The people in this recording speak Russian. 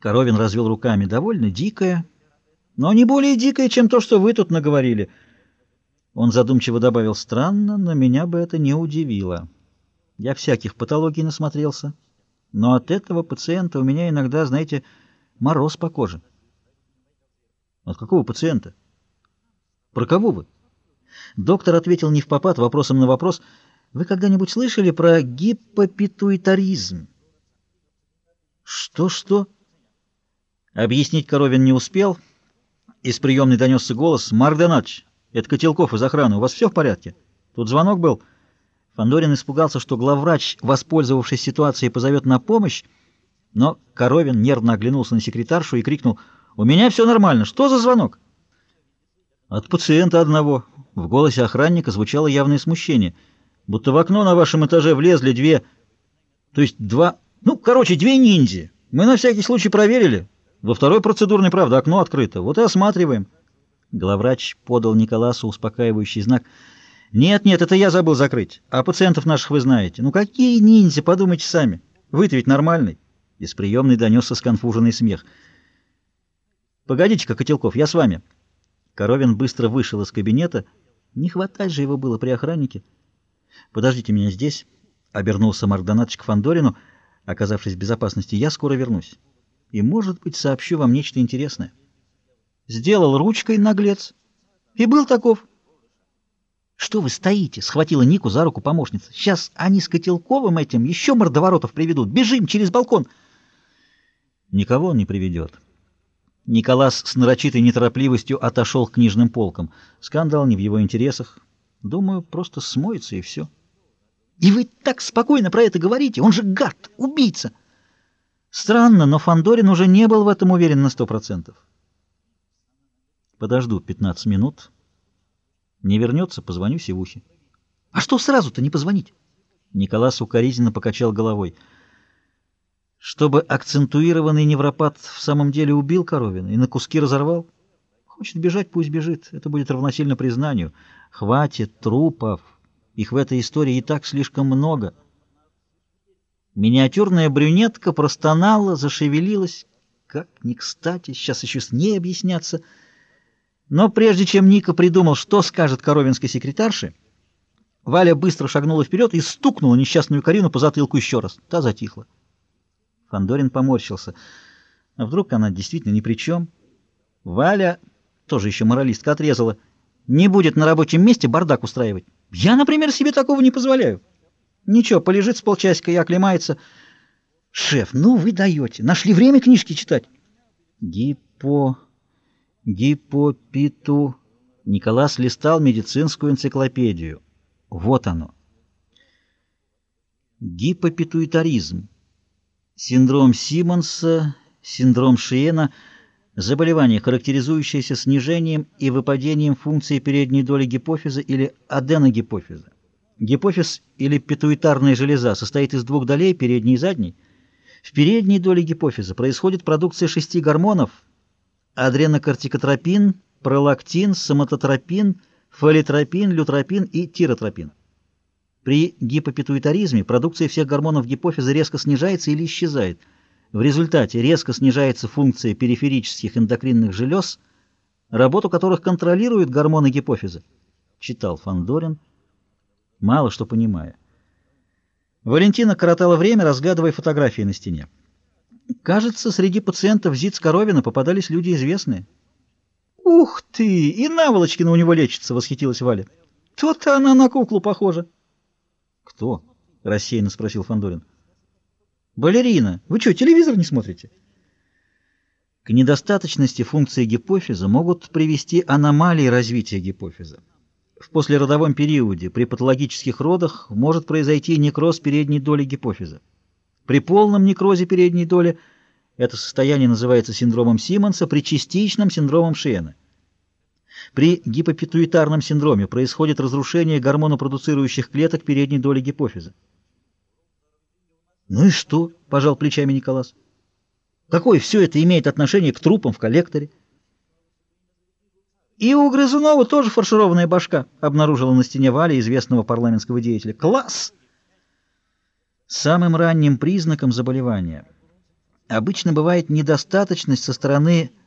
Коровин развел руками. Довольно дикое, но не более дикое, чем то, что вы тут наговорили. Он задумчиво добавил, странно, но меня бы это не удивило. Я всяких патологий насмотрелся, но от этого пациента у меня иногда, знаете, мороз по коже. От какого пациента? Про кого вы? Доктор ответил не в попад, вопросом на вопрос. Вы когда-нибудь слышали про гипопитуитаризм? Что-что? Объяснить Коровин не успел. Из приемной донесся голос. «Марк Донач, это Котелков из охраны. У вас все в порядке? Тут звонок был». Фандорин испугался, что главврач, воспользовавшись ситуацией, позовет на помощь, но Коровин нервно оглянулся на секретаршу и крикнул «У меня все нормально. Что за звонок?» «От пациента одного». В голосе охранника звучало явное смущение. «Будто в окно на вашем этаже влезли две... То есть два... Ну, короче, две ниндзя. Мы на всякий случай проверили. Во второй процедурной, правда, окно открыто. Вот и осматриваем». Главврач подал Николасу успокаивающий знак. «Нет, нет, это я забыл закрыть. А пациентов наших вы знаете. Ну какие ниндзя, подумайте сами. Вы-то ведь нормальный». Из приемной донесся сконфуженный смех. «Погодите-ка, Котелков, я с вами». Коровин быстро вышел из кабинета. Не хватать же его было при охраннике. «Подождите меня здесь», — обернулся Мардонатович к Фандорину, оказавшись в безопасности. «Я скоро вернусь. И, может быть, сообщу вам нечто интересное». Сделал ручкой наглец. И был таков. «Что вы стоите?» — схватила Нику за руку помощница. «Сейчас они с Котелковым этим еще мордоворотов приведут. Бежим через балкон!» Никого он не приведет. Николас с нарочитой неторопливостью отошел к книжным полкам. Скандал не в его интересах. Думаю, просто смоется и все. И вы так спокойно про это говорите? Он же гад, убийца. Странно, но Фандорин уже не был в этом уверен на сто процентов. Подожду 15 минут. Не вернется, позвоню Севухе. А что сразу-то не позвонить? Николас укоризненно покачал головой. Чтобы акцентуированный невропат в самом деле убил Коровина и на куски разорвал? Хочет бежать, пусть бежит. Это будет равносильно признанию. Хватит трупов. Их в этой истории и так слишком много. Миниатюрная брюнетка простонала, зашевелилась. Как не кстати, сейчас еще с ней объясняться. Но прежде чем Ника придумал, что скажет коровинской секретарше, Валя быстро шагнула вперед и стукнула несчастную Карину по затылку еще раз. Та затихла. Фандорин поморщился. А вдруг она действительно ни при чем? Валя, тоже еще моралистка, отрезала. Не будет на рабочем месте бардак устраивать. Я, например, себе такого не позволяю. Ничего, полежит с полчасика и оклемается. Шеф, ну вы даете. Нашли время книжки читать. Гипо... Гипопиту... Николас листал медицинскую энциклопедию. Вот оно. Гипопитуитаризм. Синдром Симмонса, синдром Шиена – заболевание, характеризующееся снижением и выпадением функции передней доли гипофиза или аденогипофиза. Гипофиз или питуитарная железа состоит из двух долей, передней и задней. В передней доле гипофиза происходит продукция шести гормонов – адренокортикотропин, пролактин, соматотропин, фолитропин, лютропин и тиротропин. При гипопитуитаризме продукция всех гормонов гипофиза резко снижается или исчезает. В результате резко снижается функция периферических эндокринных желез, работу которых контролируют гормоны гипофиза. Читал Фандорин, мало что понимая. Валентина коротала время, разглядывая фотографии на стене. Кажется, среди пациентов ЗИЦ-Коровина попадались люди известные. «Ух ты! И наволочкина у него лечится!» — восхитилась Валя. «То-то она на куклу похожа!» «Кто?» — рассеянно спросил Фандорин. «Балерина. Вы что, телевизор не смотрите?» К недостаточности функции гипофиза могут привести аномалии развития гипофиза. В послеродовом периоде при патологических родах может произойти некроз передней доли гипофиза. При полном некрозе передней доли это состояние называется синдромом Симмонса, при частичном синдромом Шиена. При гипопитуитарном синдроме происходит разрушение гормонопродуцирующих клеток передней доли гипофиза. «Ну и что?» — пожал плечами Николас. «Какое все это имеет отношение к трупам в коллекторе?» «И у Грызунова тоже фаршированная башка», — обнаружила на стене Валя известного парламентского деятеля. «Класс!» Самым ранним признаком заболевания обычно бывает недостаточность со стороны